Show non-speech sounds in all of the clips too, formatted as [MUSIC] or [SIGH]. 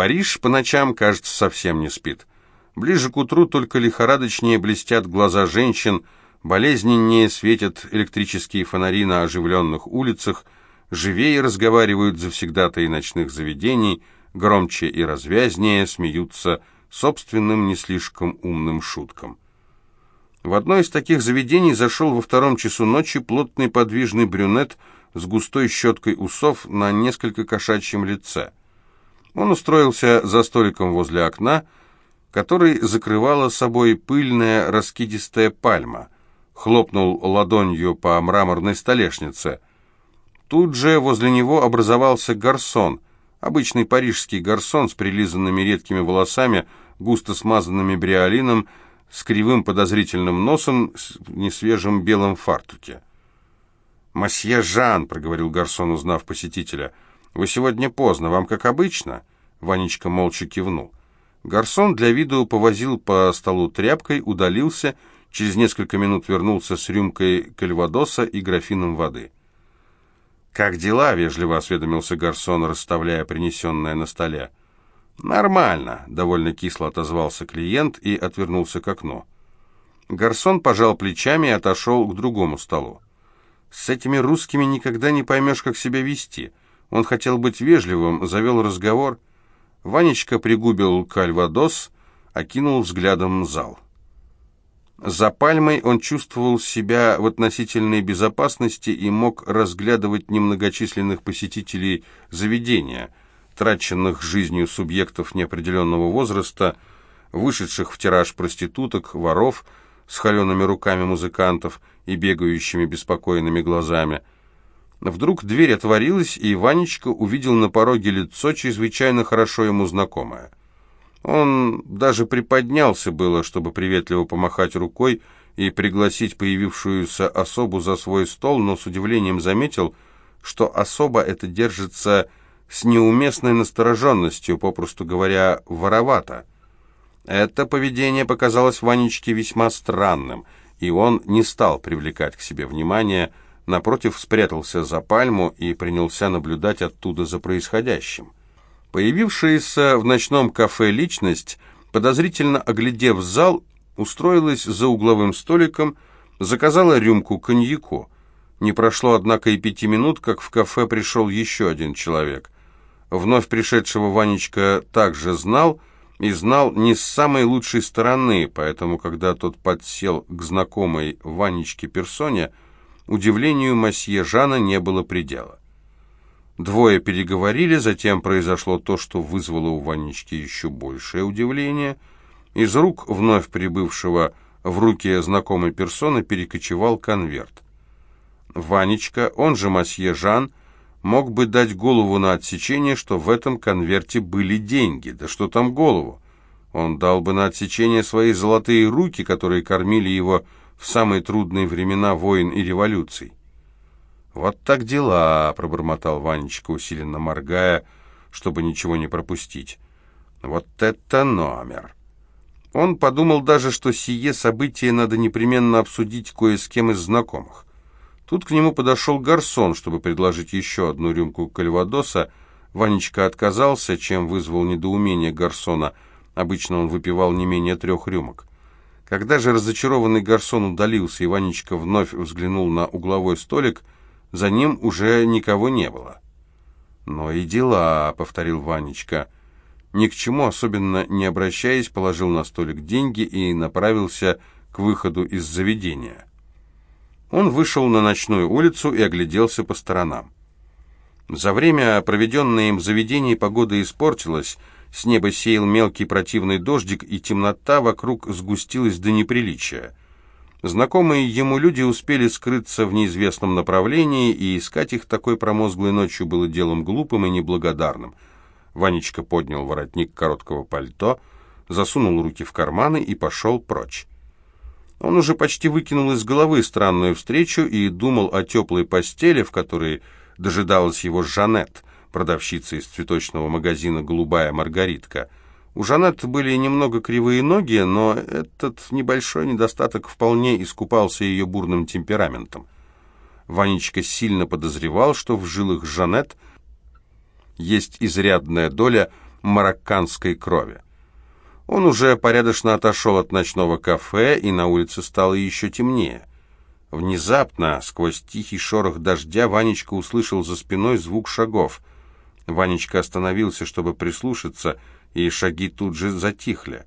Париж по ночам, кажется, совсем не спит. Ближе к утру только лихорадочнее блестят глаза женщин, болезненнее светят электрические фонари на оживленных улицах, живее разговаривают завсегдатаи ночных заведений, громче и развязнее смеются собственным не слишком умным шуткам. В одно из таких заведений зашел во втором часу ночи плотный подвижный брюнет с густой щеткой усов на несколько кошачьем лице. Он устроился за столиком возле окна, который закрывала собой пыльная раскидистая пальма, хлопнул ладонью по мраморной столешнице. Тут же возле него образовался гарсон, обычный парижский гарсон с прилизанными редкими волосами, густо смазанными бриолином, с кривым подозрительным носом, в несвежем белом фартуке. «Масье Жан», — проговорил гарсон, узнав посетителя, — «Вы сегодня поздно, вам как обычно?» Ванечка молча кивнул. Гарсон для виду повозил по столу тряпкой, удалился, через несколько минут вернулся с рюмкой кальвадоса и графином воды. «Как дела?» — вежливо осведомился Гарсон, расставляя принесенное на столе. «Нормально», — довольно кисло отозвался клиент и отвернулся к окну. Гарсон пожал плечами и отошел к другому столу. «С этими русскими никогда не поймешь, как себя вести». Он хотел быть вежливым, завел разговор. Ванечка пригубил кальвадос, окинул взглядом зал. За пальмой он чувствовал себя в относительной безопасности и мог разглядывать немногочисленных посетителей заведения, траченных жизнью субъектов неопределенного возраста, вышедших в тираж проституток, воров с холеными руками музыкантов и бегающими беспокойными глазами – Вдруг дверь отворилась, и Ванечка увидел на пороге лицо, чрезвычайно хорошо ему знакомое. Он даже приподнялся было, чтобы приветливо помахать рукой и пригласить появившуюся особу за свой стол, но с удивлением заметил, что особа это держится с неуместной настороженностью, попросту говоря, воровато. Это поведение показалось Ванечке весьма странным, и он не стал привлекать к себе внимание, напротив, спрятался за пальму и принялся наблюдать оттуда за происходящим. Появившаяся в ночном кафе личность, подозрительно оглядев зал, устроилась за угловым столиком, заказала рюмку коньяку. Не прошло, однако, и пяти минут, как в кафе пришел еще один человек. Вновь пришедшего Ванечка также знал, и знал не с самой лучшей стороны, поэтому, когда тот подсел к знакомой Ванечке персоне, Удивлению масье Жана не было предела. Двое переговорили, затем произошло то, что вызвало у Ванечки еще большее удивление. Из рук вновь прибывшего в руки знакомой персоны перекочевал конверт. Ванечка, он же масье Жан, мог бы дать голову на отсечение, что в этом конверте были деньги. Да что там голову? Он дал бы на отсечение свои золотые руки, которые кормили его в самые трудные времена войн и революций. «Вот так дела», — пробормотал Ванечка, усиленно моргая, чтобы ничего не пропустить. «Вот это номер!» Он подумал даже, что сие событие надо непременно обсудить кое с кем из знакомых. Тут к нему подошел гарсон, чтобы предложить еще одну рюмку кальвадоса. Ванечка отказался, чем вызвал недоумение гарсона. Обычно он выпивал не менее трех рюмок. Когда же разочарованный гарсон удалился, Иванечка вновь взглянул на угловой столик, за ним уже никого не было. «Но и дела», — повторил Ванечка. Ни к чему особенно не обращаясь, положил на столик деньги и направился к выходу из заведения. Он вышел на ночную улицу и огляделся по сторонам. За время, проведенное им в заведении, погода испортилась — с неба сеял мелкий противный дождик, и темнота вокруг сгустилась до неприличия. Знакомые ему люди успели скрыться в неизвестном направлении, и искать их такой промозглой ночью было делом глупым и неблагодарным. Ванечка поднял воротник короткого пальто, засунул руки в карманы и пошел прочь. Он уже почти выкинул из головы странную встречу и думал о теплой постели, в которой дожидалась его Жанет — продавщица из цветочного магазина «Голубая Маргаритка». У Жанет были немного кривые ноги, но этот небольшой недостаток вполне искупался ее бурным темпераментом. Ванечка сильно подозревал, что в жилах Жанет есть изрядная доля марокканской крови. Он уже порядочно отошел от ночного кафе, и на улице стало еще темнее. Внезапно, сквозь тихий шорох дождя, Ванечка услышал за спиной звук шагов. Ванечка остановился, чтобы прислушаться, и шаги тут же затихли.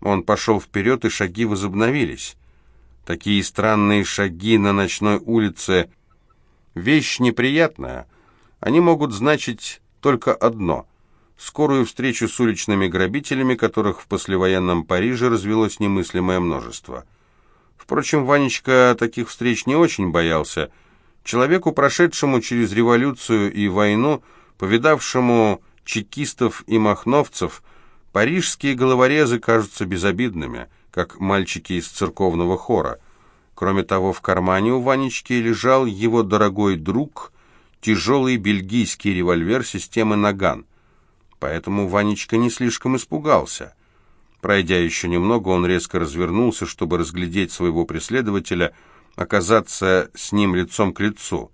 Он пошел вперед, и шаги возобновились. Такие странные шаги на ночной улице — вещь неприятная. Они могут значить только одно — скорую встречу с уличными грабителями, которых в послевоенном Париже развелось немыслимое множество. Впрочем, Ванечка таких встреч не очень боялся. Человеку, прошедшему через революцию и войну, повидавшему чекистов и махновцев, парижские головорезы кажутся безобидными, как мальчики из церковного хора. Кроме того, в кармане у Ванечки лежал его дорогой друг, тяжелый бельгийский револьвер системы «Наган». Поэтому Ванечка не слишком испугался. Пройдя еще немного, он резко развернулся, чтобы разглядеть своего преследователя, оказаться с ним лицом к лицу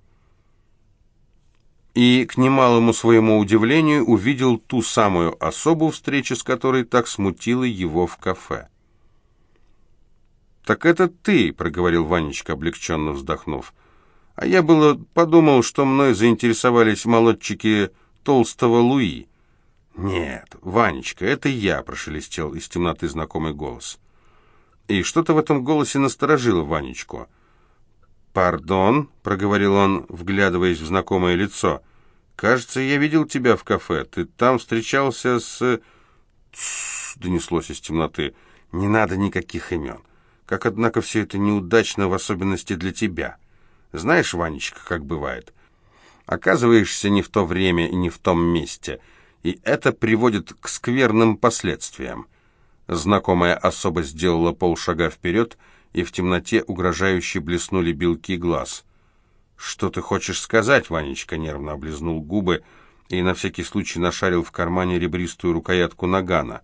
и, к немалому своему удивлению, увидел ту самую особу, встреча с которой так смутила его в кафе. «Так это ты», — проговорил Ванечка, облегченно вздохнув. «А я было подумал, что мной заинтересовались молодчики толстого Луи». «Нет, Ванечка, это я», — прошелестел из темноты знакомый голос. И что-то в этом голосе насторожило Ванечку. «Пардон», — проговорил он, вглядываясь в знакомое лицо. «Кажется, я видел тебя в кафе. Ты там встречался с...» «Тссс», — донеслось из темноты. «Не надо никаких имен. Как, однако, все это неудачно, в особенности для тебя. Знаешь, Ванечка, как бывает. Оказываешься не в то время и не в том месте, и это приводит к скверным последствиям». Знакомая особа сделала полшага вперед, — и в темноте угрожающе блеснули белки глаз. «Что ты хочешь сказать?» — Ванечка нервно облизнул губы и на всякий случай нашарил в кармане ребристую рукоятку нагана.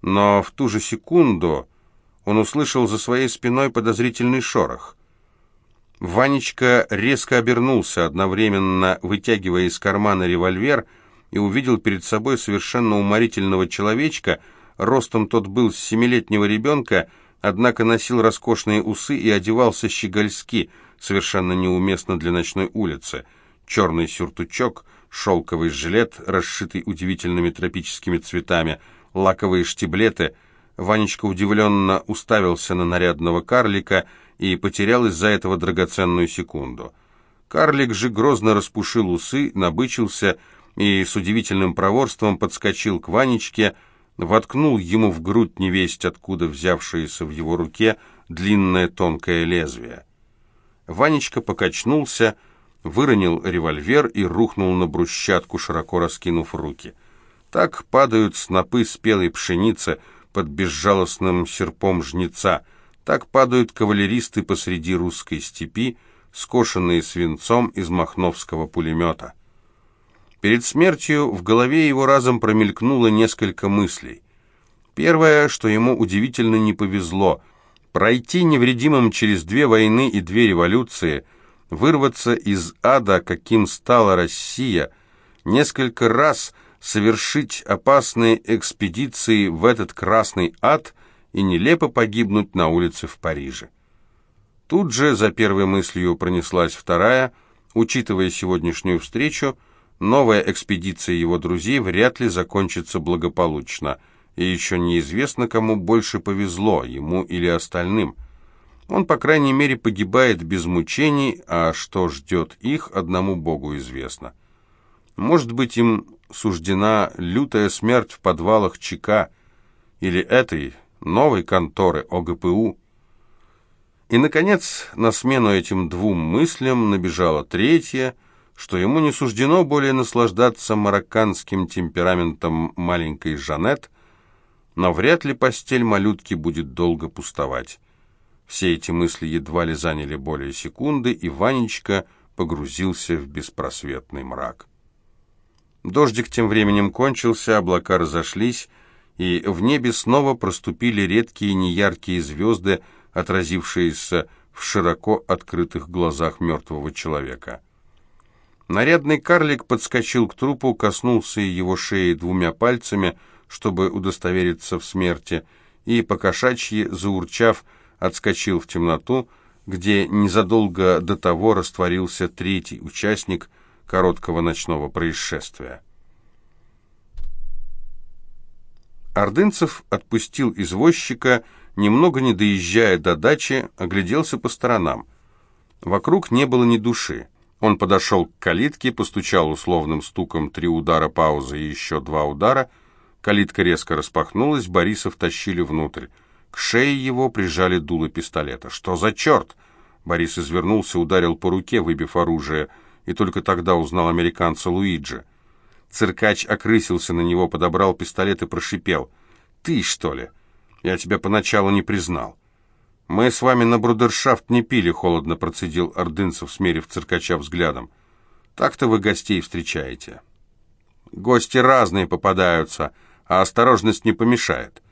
Но в ту же секунду он услышал за своей спиной подозрительный шорох. Ванечка резко обернулся, одновременно вытягивая из кармана револьвер, и увидел перед собой совершенно уморительного человечка, ростом тот был с семилетнего ребенка, однако носил роскошные усы и одевался щегольски, совершенно неуместно для ночной улицы. Черный сюртучок, шелковый жилет, расшитый удивительными тропическими цветами, лаковые штиблеты. Ванечка удивленно уставился на нарядного карлика и потерял из-за этого драгоценную секунду. Карлик же грозно распушил усы, набычился и с удивительным проворством подскочил к Ванечке, воткнул ему в грудь невесть, откуда взявшееся в его руке длинное тонкое лезвие. Ванечка покачнулся, выронил револьвер и рухнул на брусчатку, широко раскинув руки. Так падают снопы спелой пшеницы под безжалостным серпом жнеца, так падают кавалеристы посреди русской степи, скошенные свинцом из махновского пулемета. Перед смертью в голове его разом промелькнуло несколько мыслей. Первое, что ему удивительно не повезло – пройти невредимым через две войны и две революции, вырваться из ада, каким стала Россия, несколько раз совершить опасные экспедиции в этот красный ад и нелепо погибнуть на улице в Париже. Тут же за первой мыслью пронеслась вторая, учитывая сегодняшнюю встречу – Новая экспедиция его друзей вряд ли закончится благополучно, и еще неизвестно, кому больше повезло, ему или остальным. Он, по крайней мере, погибает без мучений, а что ждет их, одному Богу известно. Может быть, им суждена лютая смерть в подвалах ЧК или этой новой конторы ОГПУ. И, наконец, на смену этим двум мыслям набежала третья – что ему не суждено более наслаждаться марокканским темпераментом маленькой Жанет, но вряд ли постель малютки будет долго пустовать. Все эти мысли едва ли заняли более секунды, и Ванечка погрузился в беспросветный мрак. Дождик тем временем кончился, облака разошлись, и в небе снова проступили редкие неяркие звезды, отразившиеся в широко открытых глазах мертвого человека. Нарядный карлик подскочил к трупу, коснулся его шеи двумя пальцами, чтобы удостовериться в смерти, и, покошачьи, заурчав, отскочил в темноту, где незадолго до того растворился третий участник короткого ночного происшествия. Ордынцев отпустил извозчика, немного не доезжая до дачи, огляделся по сторонам. Вокруг не было ни души. Он подошел к калитке, постучал условным стуком три удара паузы и еще два удара. Калитка резко распахнулась, Бориса втащили внутрь. К шее его прижали дуло пистолета. «Что за черт?» Борис извернулся, ударил по руке, выбив оружие, и только тогда узнал американца Луиджи. Циркач окрысился на него, подобрал пистолет и прошипел. «Ты, что ли? Я тебя поначалу не признал». «Мы с вами на брудершафт не пили», — холодно процедил Ордынцев, смерив циркача взглядом. «Так-то вы гостей встречаете». «Гости разные попадаются, а осторожность не помешает».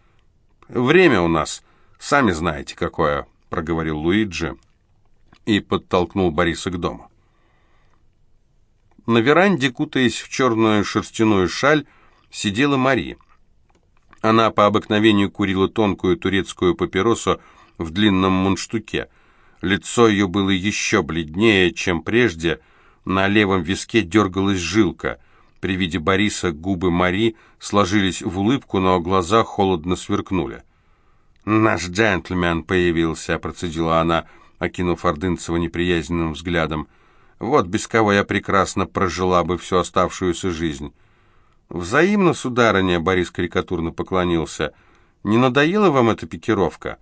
«Время у нас, сами знаете, какое», — проговорил Луиджи и подтолкнул Бориса к дому. На веранде, кутаясь в черную шерстяную шаль, сидела Мари. Она по обыкновению курила тонкую турецкую папиросу в длинном мундштуке. Лицо ее было еще бледнее, чем прежде, на левом виске дергалась жилка. При виде Бориса губы Мари сложились в улыбку, но глаза холодно сверкнули. «Наш джентльмен появился», — процедила она, окинув Ордынцева неприязненным взглядом. Вот без кого я прекрасно прожила бы всю оставшуюся жизнь. Взаимно, сударыня, Борис карикатурно поклонился. Не надоела вам эта пикировка?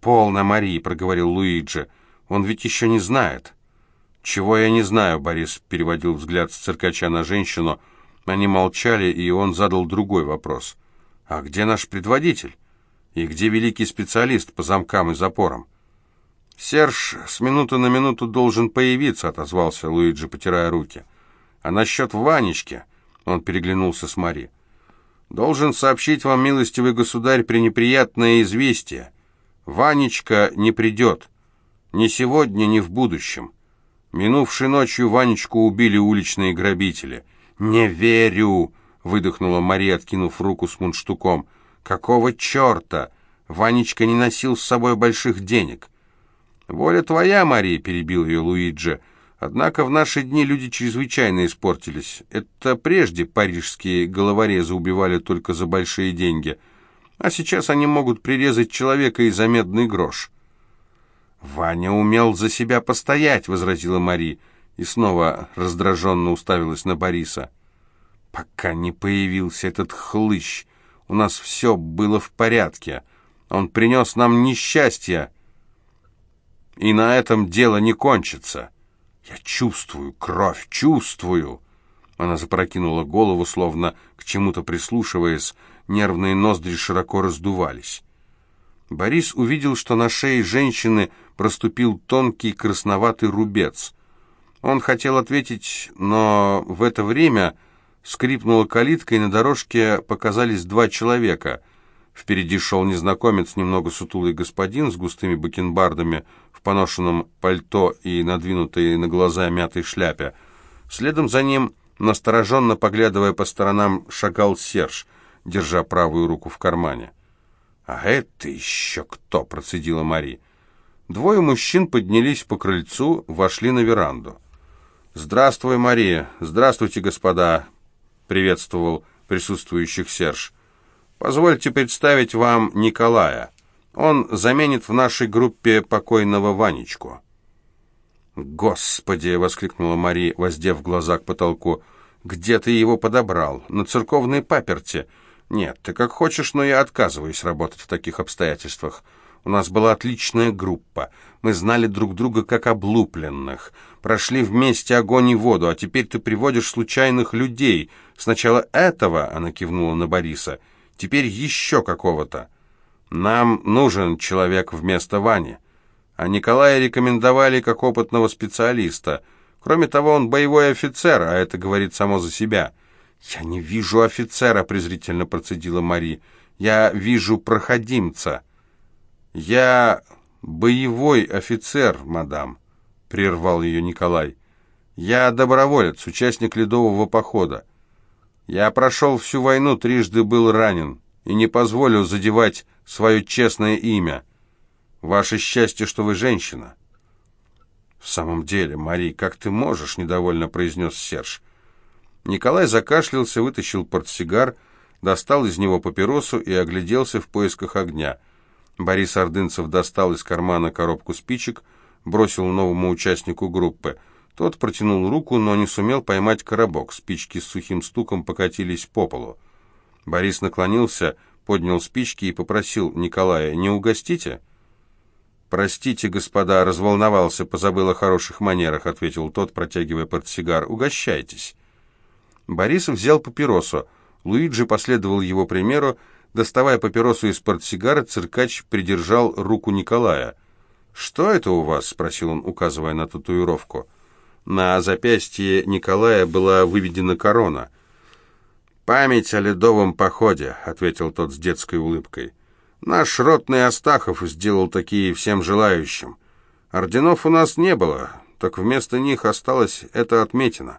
Полно, Марии, проговорил Луиджи. Он ведь еще не знает. Чего я не знаю, Борис переводил взгляд с циркача на женщину. Они молчали, и он задал другой вопрос. А где наш предводитель? И где великий специалист по замкам и запорам? «Серж с минуты на минуту должен появиться», — отозвался Луиджи, потирая руки. «А насчет Ванечки...» — он переглянулся с Мари. «Должен сообщить вам, милостивый государь, пренеприятное известие. Ванечка не придет. Ни сегодня, ни в будущем. Минувшей ночью Ванечку убили уличные грабители». «Не верю!» — выдохнула Мария, откинув руку с мундштуком. «Какого черта? Ванечка не носил с собой больших денег». «Воля твоя, Мария», — перебил ее Луиджи. «Однако в наши дни люди чрезвычайно испортились. Это прежде парижские головорезы убивали только за большие деньги, а сейчас они могут прирезать человека и за медный грош». «Ваня умел за себя постоять», — возразила Мари, и снова раздраженно уставилась на Бориса. «Пока не появился этот хлыщ, у нас все было в порядке. Он принес нам несчастье». И на этом дело не кончится. Я чувствую кровь, чувствую. Она запрокинула голову, словно к чему-то прислушиваясь, нервные ноздри широко раздувались. Борис увидел, что на шее женщины проступил тонкий красноватый рубец. Он хотел ответить, но в это время скрипнула калитка, и на дорожке показались два человека. Впереди шел незнакомец, немного сутулый господин с густыми бакенбардами, поношенном пальто и надвинутой на глаза мятой шляпе. Следом за ним, настороженно поглядывая по сторонам, шагал Серж, держа правую руку в кармане. «А это еще кто?» — процедила Мари. Двое мужчин поднялись по крыльцу, вошли на веранду. «Здравствуй, Мария! Здравствуйте, господа!» — приветствовал присутствующих Серж. «Позвольте представить вам Николая». Он заменит в нашей группе покойного Ванечку». «Господи!» — воскликнула Мари, воздев глаза к потолку. «Где ты его подобрал? На церковной паперте?» «Нет, ты как хочешь, но я отказываюсь работать в таких обстоятельствах. У нас была отличная группа. Мы знали друг друга как облупленных. Прошли вместе огонь и воду, а теперь ты приводишь случайных людей. Сначала этого, — она кивнула на Бориса, — теперь еще какого-то». Нам нужен человек вместо Вани. А Николая рекомендовали как опытного специалиста. Кроме того, он боевой офицер, а это говорит само за себя. «Я не вижу офицера», — презрительно процедила Мари. «Я вижу проходимца». «Я боевой офицер, мадам», — прервал ее Николай. «Я доброволец, участник ледового похода. Я прошел всю войну, трижды был ранен, и не позволю задевать свое честное имя. Ваше счастье, что вы женщина». «В самом деле, Мари, как ты можешь?» — недовольно произнес Серж. Николай закашлялся, вытащил портсигар, достал из него папиросу и огляделся в поисках огня. Борис Ордынцев достал из кармана коробку спичек, бросил новому участнику группы. Тот протянул руку, но не сумел поймать коробок. Спички с сухим стуком покатились по полу. Борис наклонился, поднял спички и попросил Николая, «Не угостите?» «Простите, господа, разволновался, позабыл о хороших манерах», — ответил тот, протягивая портсигар. «Угощайтесь». Борис взял папиросу. Луиджи последовал его примеру. Доставая папиросу из портсигара, циркач придержал руку Николая. «Что это у вас?» — спросил он, указывая на татуировку. На запястье Николая была выведена корона. «Память о ледовом походе», — ответил тот с детской улыбкой. «Наш ротный Астахов сделал такие всем желающим. Орденов у нас не было, так вместо них осталась эта отметина».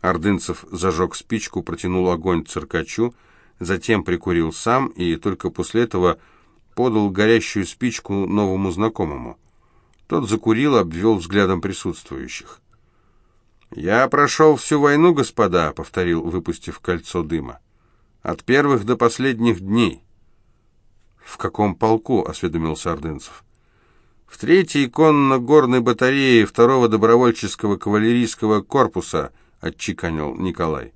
Ордынцев зажег спичку, протянул огонь циркачу, затем прикурил сам и только после этого подал горящую спичку новому знакомому. Тот закурил, обвел взглядом присутствующих. «Я прошел всю войну, господа», — повторил, выпустив кольцо дыма. «От первых до последних дней». «В каком полку?» — осведомился Ордынцев. «В третьей конно-горной батарее второго добровольческого кавалерийского корпуса», — отчеканил Николай.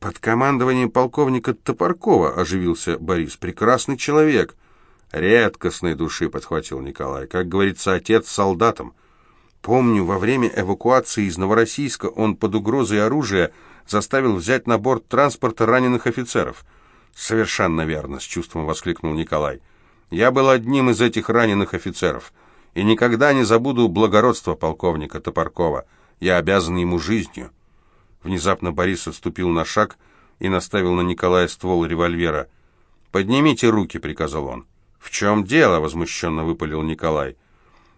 «Под командованием полковника Топоркова», — оживился Борис. «Прекрасный человек». «Редкостной души», — подхватил Николай. «Как говорится, отец солдатам». Помню, во время эвакуации из Новороссийска он под угрозой оружия заставил взять на борт транспорта раненых офицеров. «Совершенно верно», — с чувством воскликнул Николай. «Я был одним из этих раненых офицеров, и никогда не забуду благородство полковника Топоркова. Я обязан ему жизнью». Внезапно Борис отступил на шаг и наставил на Николая ствол револьвера. «Поднимите руки», — приказал он. «В чем дело?» — возмущенно выпалил Николай.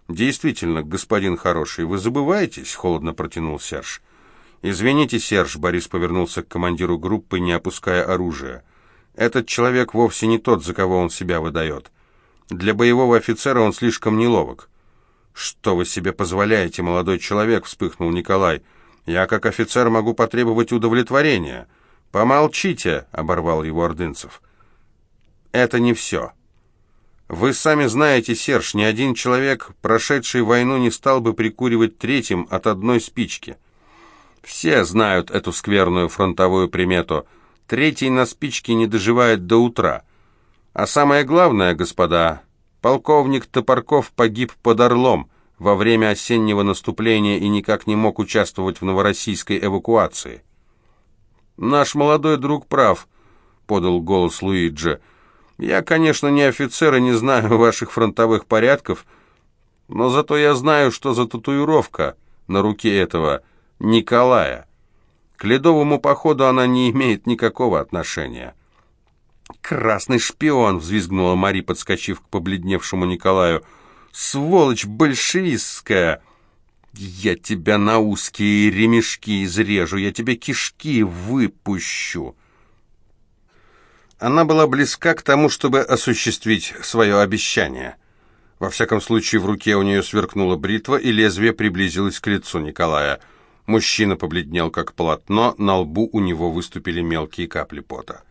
«Действительно, господин хороший, вы забываетесь?» — холодно протянул Серж. «Извините, Серж», — Борис повернулся к командиру группы, не опуская оружия. «Этот человек вовсе не тот, за кого он себя выдает. Для боевого офицера он слишком неловок». «Что вы себе позволяете, молодой человек?» — вспыхнул Николай. «Я, как офицер, могу потребовать удовлетворения». «Помолчите!» — оборвал его Ордынцев. «Это не все. Вы сами знаете, Серж, ни один человек, прошедший войну, не стал бы прикуривать третьим от одной спички. Все знают эту скверную фронтовую примету. Третий на спичке не доживает до утра. А самое главное, господа, полковник Топорков погиб под Орлом во время осеннего наступления и никак не мог участвовать в новороссийской эвакуации. «Наш молодой друг прав», — подал голос Луиджи. Я, конечно, не офицер и не знаю [LAUGHS] ваших фронтовых порядков, но зато я знаю, что за татуировка на руке этого Николая. К ледовому походу она не имеет никакого отношения. «Красный шпион!» — взвизгнула Мари, подскочив к побледневшему Николаю. «Сволочь большевистская! Я тебя на узкие ремешки изрежу, я тебе кишки выпущу!» Она была близка к тому, чтобы осуществить свое обещание. Во всяком случае, в руке у нее сверкнула бритва, и лезвие приблизилось к лицу Николая. Мужчина побледнел, как полотно, на лбу у него выступили мелкие капли пота.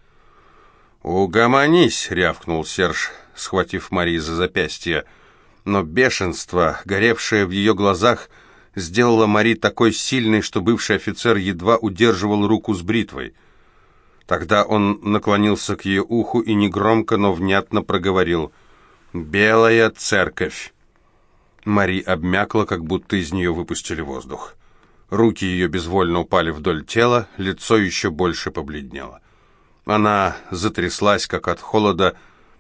«Угомонись!» — рявкнул Серж, схватив Мари за запястье. Но бешенство, горевшее в ее глазах, сделало Мари такой сильной, что бывший офицер едва удерживал руку с бритвой — Тогда он наклонился к ее уху и негромко, но внятно проговорил «Белая церковь». Мари обмякла, как будто из нее выпустили воздух. Руки ее безвольно упали вдоль тела, лицо еще больше побледнело. Она затряслась, как от холода,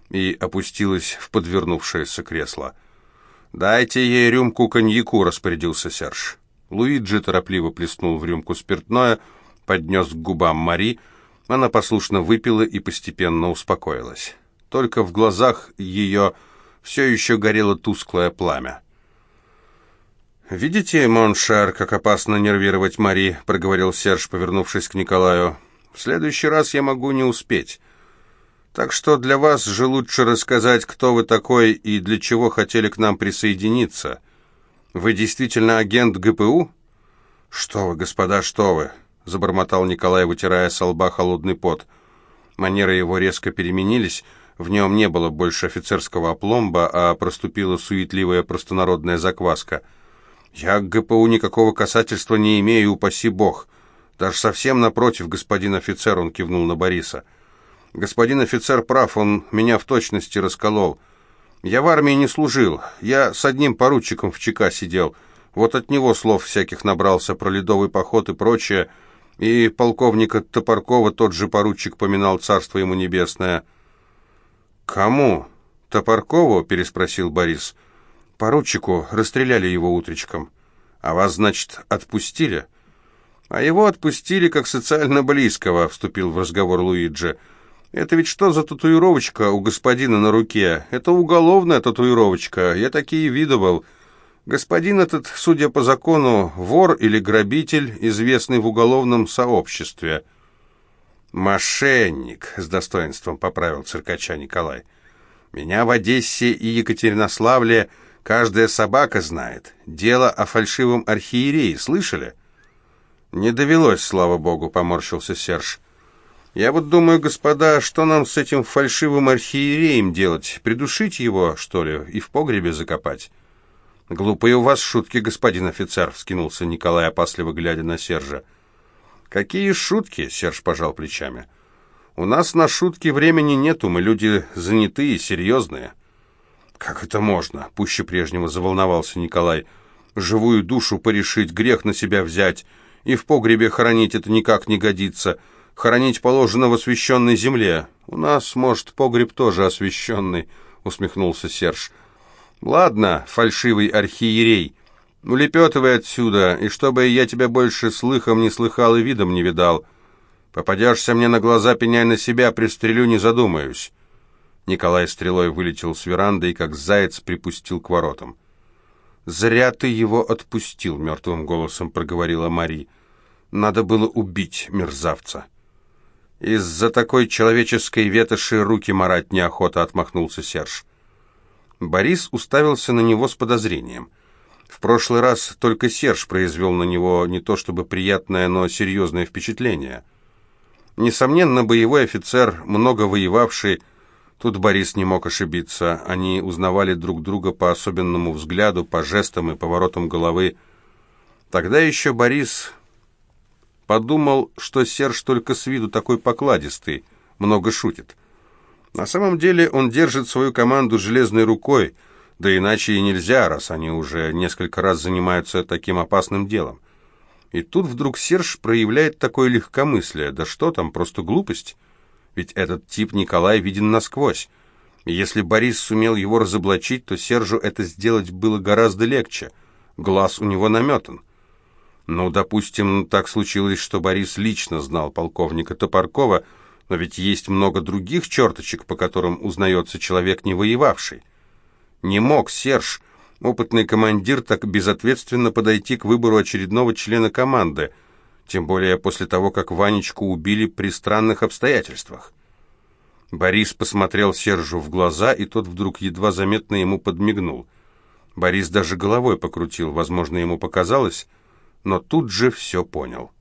и опустилась в подвернувшееся кресло. «Дайте ей рюмку коньяку», — распорядился Серж. Луиджи торопливо плеснул в рюмку спиртное, поднес к губам Мари — она послушно выпила и постепенно успокоилась. Только в глазах ее все еще горело тусклое пламя. «Видите, Моншар, как опасно нервировать Мари», — проговорил Серж, повернувшись к Николаю. «В следующий раз я могу не успеть. Так что для вас же лучше рассказать, кто вы такой и для чего хотели к нам присоединиться. Вы действительно агент ГПУ?» «Что вы, господа, что вы!» — забормотал Николай, вытирая со лба холодный пот. Манеры его резко переменились, в нем не было больше офицерского опломба, а проступила суетливая простонародная закваска — «Я к ГПУ никакого касательства не имею, упаси бог. Даже совсем напротив, господин офицер», — он кивнул на Бориса. «Господин офицер прав, он меня в точности расколол. Я в армии не служил, я с одним поручиком в ЧК сидел. Вот от него слов всяких набрался про ледовый поход и прочее, и полковника Топоркова тот же поручик поминал царство ему небесное». «Кому? Топоркову?» — переспросил Борис. Поручику расстреляли его утречком. А вас, значит, отпустили? А его отпустили как социально близкого, вступил в разговор Луиджи. Это ведь что за татуировочка у господина на руке? Это уголовная татуировочка, я такие видывал. Господин этот, судя по закону, вор или грабитель, известный в уголовном сообществе. «Мошенник», — с достоинством поправил циркача Николай. «Меня в Одессе и Екатеринославле Каждая собака знает. Дело о фальшивом архиерее, слышали? Не довелось, слава богу, поморщился Серж. Я вот думаю, господа, что нам с этим фальшивым архиереем делать? Придушить его, что ли, и в погребе закопать? Глупые у вас шутки, господин офицер, вскинулся Николай, опасливо глядя на Сержа. Какие шутки? Серж пожал плечами. У нас на шутки времени нету, мы люди занятые, серьезные. «Как это можно?» — пуще прежнего заволновался Николай. «Живую душу порешить, грех на себя взять. И в погребе хоронить это никак не годится. Хоронить положено в освященной земле. У нас, может, погреб тоже освященный», — усмехнулся Серж. «Ладно, фальшивый архиерей, улепетывай отсюда, и чтобы я тебя больше слыхом не слыхал и видом не видал. Попадешься мне на глаза, пеняй на себя, пристрелю, не задумаюсь». Николай стрелой вылетел с веранды и, как заяц, припустил к воротам. «Зря ты его отпустил», — мертвым голосом проговорила Мари. «Надо было убить мерзавца». «Из-за такой человеческой ветоши руки марать неохота», — отмахнулся Серж. Борис уставился на него с подозрением. В прошлый раз только Серж произвел на него не то чтобы приятное, но серьезное впечатление. Несомненно, боевой офицер, много воевавший, Тут Борис не мог ошибиться. Они узнавали друг друга по особенному взгляду, по жестам и поворотам головы. Тогда еще Борис подумал, что Серж только с виду такой покладистый, много шутит. На самом деле он держит свою команду железной рукой, да иначе и нельзя, раз они уже несколько раз занимаются таким опасным делом. И тут вдруг Серж проявляет такое легкомыслие, да что там, просто глупость. Ведь этот тип Николай виден насквозь. Если Борис сумел его разоблачить, то Сержу это сделать было гораздо легче. Глаз у него наметан. Ну, допустим, так случилось, что Борис лично знал полковника Топоркова, но ведь есть много других черточек, по которым узнается человек, не воевавший. Не мог Серж, опытный командир, так безответственно подойти к выбору очередного члена команды – тем более после того, как Ванечку убили при странных обстоятельствах. Борис посмотрел Сержу в глаза, и тот вдруг едва заметно ему подмигнул. Борис даже головой покрутил, возможно, ему показалось, но тут же все понял.